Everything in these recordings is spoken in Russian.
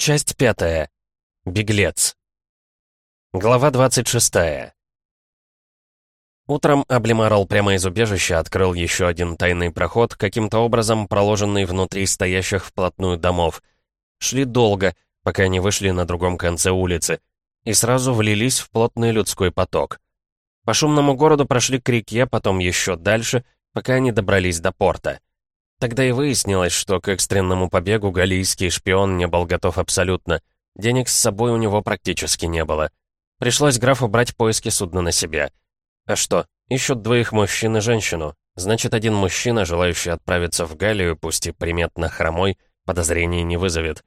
Часть пятая. Беглец. Глава 26. Утром Аблимарал прямо из убежища открыл еще один тайный проход, каким-то образом проложенный внутри стоящих вплотную домов. Шли долго, пока не вышли на другом конце улицы, и сразу влились в плотный людской поток. По шумному городу прошли к реке, потом еще дальше, пока они добрались до порта. Тогда и выяснилось, что к экстренному побегу галийский шпион не был готов абсолютно. Денег с собой у него практически не было. Пришлось графу брать поиски судна на себя. А что, ищут двоих мужчин и женщину. Значит, один мужчина, желающий отправиться в Галлию, пусть и приметно хромой, подозрений не вызовет.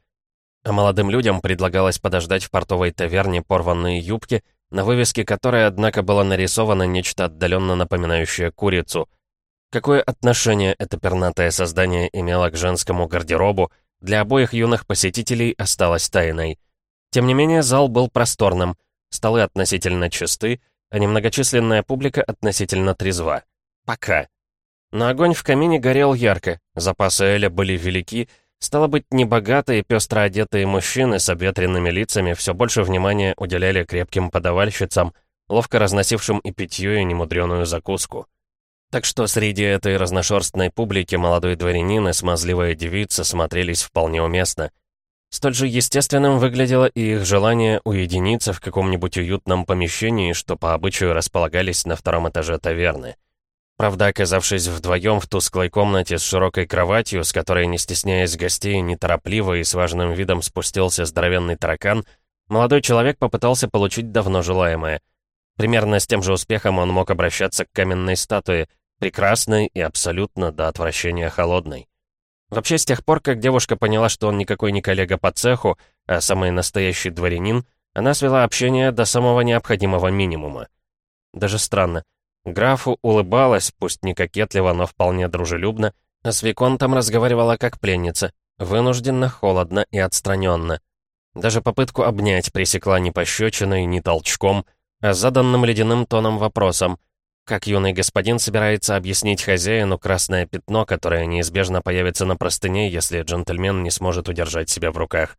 А молодым людям предлагалось подождать в портовой таверне порванные юбки, на вывеске которой, однако, было нарисовано нечто отдаленно напоминающее курицу — Какое отношение это пернатое создание имело к женскому гардеробу, для обоих юных посетителей осталось тайной. Тем не менее, зал был просторным, столы относительно чисты, а немногочисленная публика относительно трезва. Пока. Но огонь в камине горел ярко, запасы Эля были велики, стало быть, небогатые, пестро одетые мужчины с обветренными лицами все больше внимания уделяли крепким подавальщицам, ловко разносившим и питье, и немудреную закуску. Так что среди этой разношерстной публики молодой дворянин и смазливая девица смотрелись вполне уместно. Столь же естественным выглядело и их желание уединиться в каком-нибудь уютном помещении, что по обычаю располагались на втором этаже таверны. Правда, оказавшись вдвоем в тусклой комнате с широкой кроватью, с которой, не стесняясь гостей, неторопливо и с важным видом спустился здоровенный таракан, молодой человек попытался получить давно желаемое. Примерно с тем же успехом он мог обращаться к каменной статуе — Прекрасной и абсолютно до отвращения холодной. Вообще, с тех пор, как девушка поняла, что он никакой не коллега по цеху, а самый настоящий дворянин, она свела общение до самого необходимого минимума. Даже странно. Графу улыбалась, пусть не кокетливо, но вполне дружелюбно, а с Виконтом разговаривала как пленница, вынужденно, холодно и отстраненно. Даже попытку обнять пресекла не пощечиной, ни толчком, а заданным ледяным тоном вопросом — как юный господин собирается объяснить хозяину красное пятно, которое неизбежно появится на простыне, если джентльмен не сможет удержать себя в руках?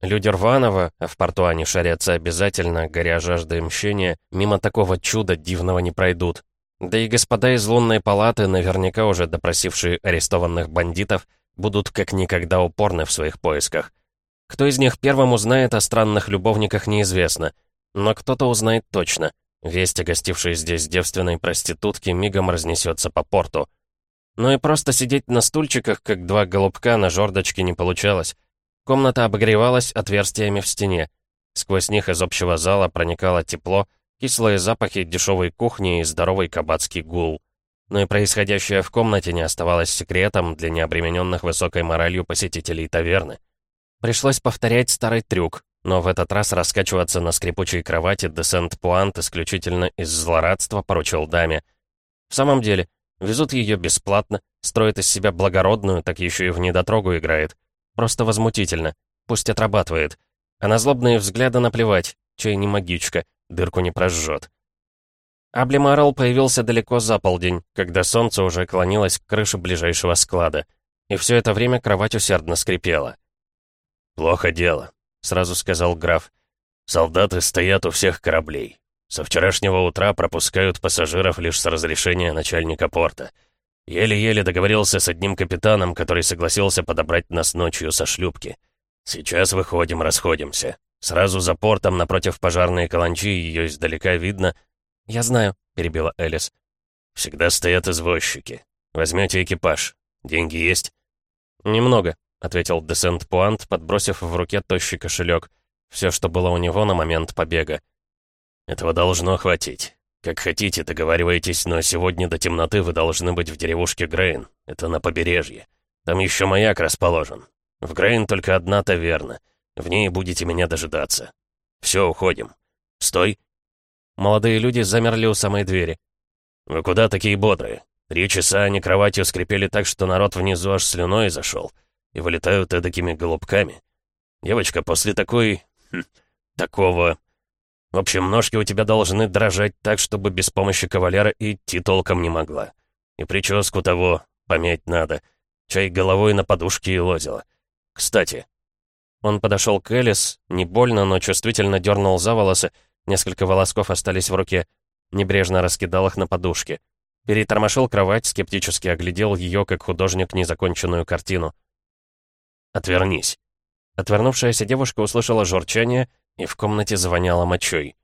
Люди Рванова, а в порту они шарятся обязательно, горя жаждой мщения, мимо такого чуда дивного не пройдут. Да и господа из лунной палаты, наверняка уже допросившие арестованных бандитов, будут как никогда упорны в своих поисках. Кто из них первым узнает о странных любовниках, неизвестно. Но кто-то узнает точно. Весть о гостившей здесь девственной проститутке мигом разнесется по порту. Но и просто сидеть на стульчиках, как два голубка на жердочке, не получалось. Комната обогревалась отверстиями в стене. Сквозь них из общего зала проникало тепло, кислые запахи дешевой кухни и здоровый кабацкий гул. Но и происходящее в комнате не оставалось секретом для необремененных высокой моралью посетителей таверны. Пришлось повторять старый трюк, но в этот раз раскачиваться на скрипучей кровати Десент Пуант исключительно из злорадства поручил даме. В самом деле, везут ее бесплатно, строит из себя благородную, так еще и в недотрогу играет. Просто возмутительно. Пусть отрабатывает. А на злобные взгляды наплевать, чей не магичка, дырку не прожжет. Аблимарл появился далеко за полдень, когда солнце уже клонилось к крыше ближайшего склада. И все это время кровать усердно скрипела. «Плохо дело», — сразу сказал граф. «Солдаты стоят у всех кораблей. Со вчерашнего утра пропускают пассажиров лишь с разрешения начальника порта. Еле-еле договорился с одним капитаном, который согласился подобрать нас ночью со шлюпки. Сейчас выходим, расходимся. Сразу за портом, напротив пожарной каланчи, ее издалека видно. «Я знаю», — перебила Элис. «Всегда стоят извозчики. Возьмете экипаж. Деньги есть?» «Немного», — ответил Десент Пуант, подбросив в руке тощий кошелек. Все, что было у него на момент побега. «Этого должно хватить. Как хотите, договаривайтесь, но сегодня до темноты вы должны быть в деревушке Грейн. Это на побережье. Там еще маяк расположен. В Грейн только одна таверна. В ней будете меня дожидаться. Все, уходим. Стой!» Молодые люди замерли у самой двери. «Вы куда такие бодрые? Три часа они кроватью скрипели так, что народ внизу аж слюной зашел и вылетают эдакими голубками. Девочка, после такой... Хм, такого... В общем, ножки у тебя должны дрожать так, чтобы без помощи кавалера идти толком не могла. И прическу того помять надо. Чай головой на подушке и лозила. Кстати, Он подошел к Элис, не больно, но чувствительно дернул за волосы, несколько волосков остались в руке, небрежно раскидал их на подушке. Перетормошил кровать, скептически оглядел ее, как художник, незаконченную картину. «Отвернись». Отвернувшаяся девушка услышала журчание, и в комнате завоняло мочой.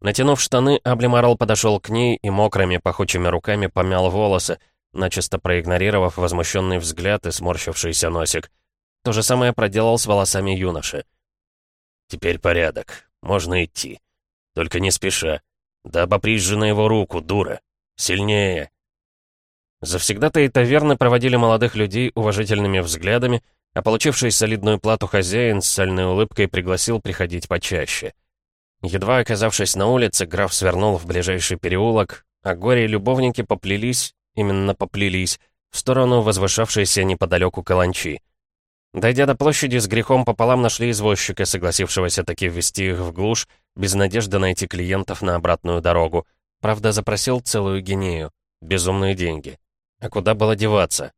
Натянув штаны, Аблимарл подошел к ней и мокрыми, пахучими руками помял волосы, начисто проигнорировав возмущенный взгляд и сморщившийся носик. То же самое проделал с волосами юноши. «Теперь порядок. Можно идти. Только не спеша. Да обопрись же на его руку, дура. Сильнее!» Завсегда-то и таверны проводили молодых людей уважительными взглядами, а получивший солидную плату хозяин с сальной улыбкой пригласил приходить почаще. Едва оказавшись на улице, граф свернул в ближайший переулок, а горе и любовники поплелись, именно поплелись, в сторону возвышавшейся неподалеку каланчи. Дойдя до площади, с грехом пополам нашли извозчика, согласившегося таки ввести их в глушь, без надежды найти клиентов на обратную дорогу. Правда, запросил целую гинею. Безумные деньги. А куда было деваться?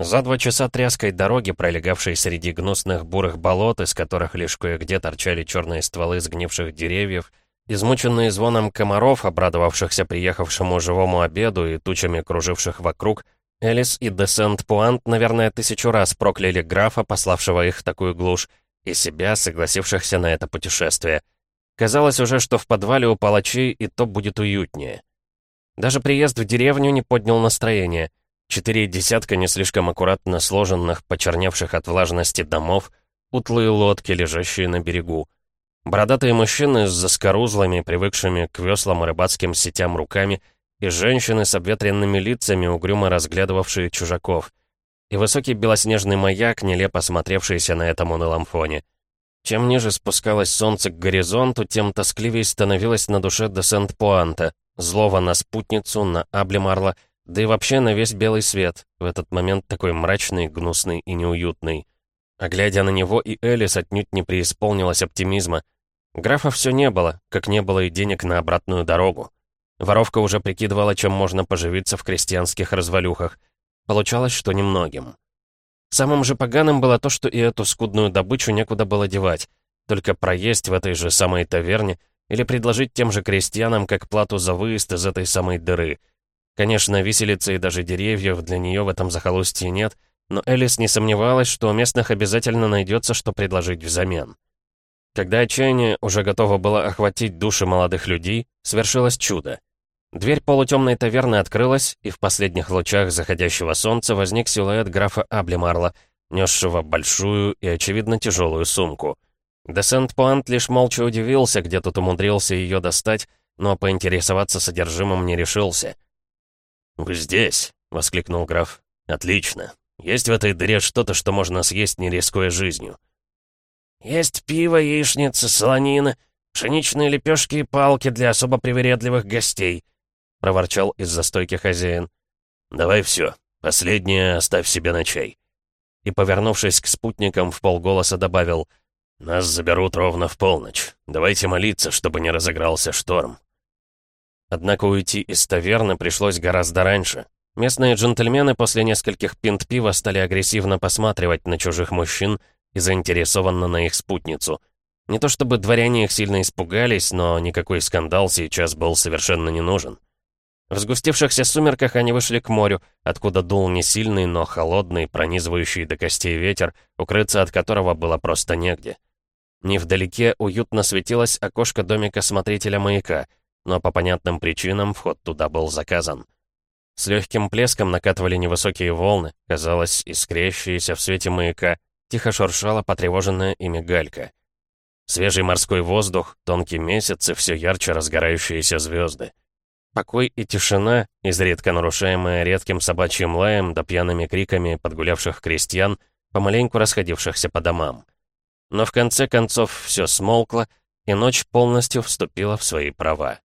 За два часа тряской дороги, пролегавшей среди гнусных бурых болот, из которых лишь кое-где торчали черные стволы сгнивших деревьев, измученные звоном комаров, обрадовавшихся приехавшему живому обеду и тучами круживших вокруг, Элис и де Сент-Пуант, наверное, тысячу раз прокляли графа, пославшего их в такую глушь, и себя, согласившихся на это путешествие. Казалось уже, что в подвале у палачей и то будет уютнее. Даже приезд в деревню не поднял настроение — Четыре десятка не слишком аккуратно сложенных, почерневших от влажности домов, утлые лодки, лежащие на берегу. Бородатые мужчины с заскорузлыми, привыкшими к веслам и рыбацким сетям руками, и женщины с обветренными лицами, угрюмо разглядывавшие чужаков. И высокий белоснежный маяк, нелепо смотревшийся на этом унылом фоне. Чем ниже спускалось солнце к горизонту, тем тоскливее становилось на душе де Сент-Пуанта, злого на спутницу, на Аблемарла — да и вообще на весь белый свет, в этот момент такой мрачный, гнусный и неуютный. А глядя на него, и Элис отнюдь не преисполнилась оптимизма. Графа все не было, как не было и денег на обратную дорогу. Воровка уже прикидывала, чем можно поживиться в крестьянских развалюхах. Получалось, что немногим. Самым же поганым было то, что и эту скудную добычу некуда было девать, только проесть в этой же самой таверне или предложить тем же крестьянам как плату за выезд из этой самой дыры — Конечно, виселицы и даже деревьев для нее в этом захолустье нет, но Элис не сомневалась, что у местных обязательно найдется, что предложить взамен. Когда отчаяние уже готово было охватить души молодых людей, свершилось чудо. Дверь полутемной таверны открылась, и в последних лучах заходящего солнца возник силуэт графа Аблемарла, несшего большую и, очевидно, тяжелую сумку. Де Сент-Пуант лишь молча удивился, где тут умудрился ее достать, но поинтересоваться содержимым не решился — «Вы здесь?» — воскликнул граф. «Отлично. Есть в этой дыре что-то, что можно съесть, не рискуя жизнью». «Есть пиво, яичница, солонина, пшеничные лепешки и палки для особо привередливых гостей», — проворчал из-за стойки хозяин. «Давай все. Последнее оставь себе на чай». И, повернувшись к спутникам, в полголоса добавил, «Нас заберут ровно в полночь. Давайте молиться, чтобы не разыгрался шторм». Однако уйти из таверны пришлось гораздо раньше. Местные джентльмены после нескольких пинт пива стали агрессивно посматривать на чужих мужчин и заинтересованно на их спутницу. Не то чтобы дворяне их сильно испугались, но никакой скандал сейчас был совершенно не нужен. В сгустившихся сумерках они вышли к морю, откуда дул не сильный, но холодный, пронизывающий до костей ветер, укрыться от которого было просто негде. Невдалеке уютно светилось окошко домика смотрителя маяка — но по понятным причинам вход туда был заказан. С легким плеском накатывали невысокие волны, казалось, искрящиеся в свете маяка, тихо шуршала потревоженная ими галька. Свежий морской воздух, тонкий месяц и все ярче разгорающиеся звезды. Покой и тишина, изредка нарушаемая редким собачьим лаем да пьяными криками подгулявших крестьян, помаленьку расходившихся по домам. Но в конце концов все смолкло, и ночь полностью вступила в свои права.